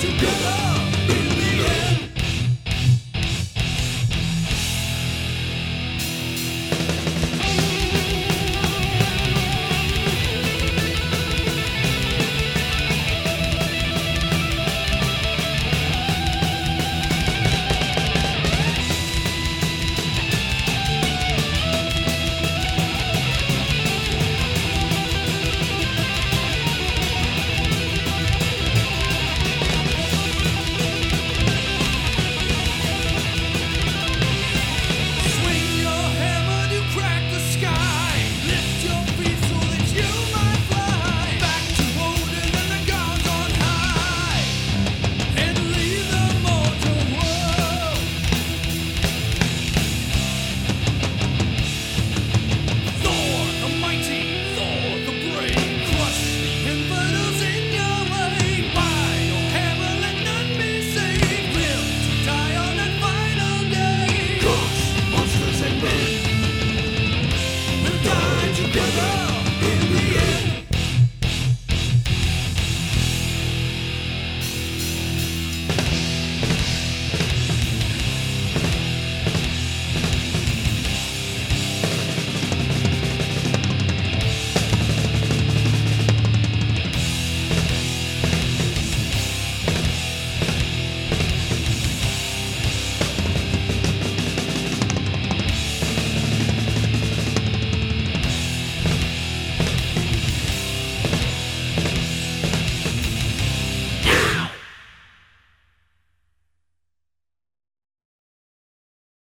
together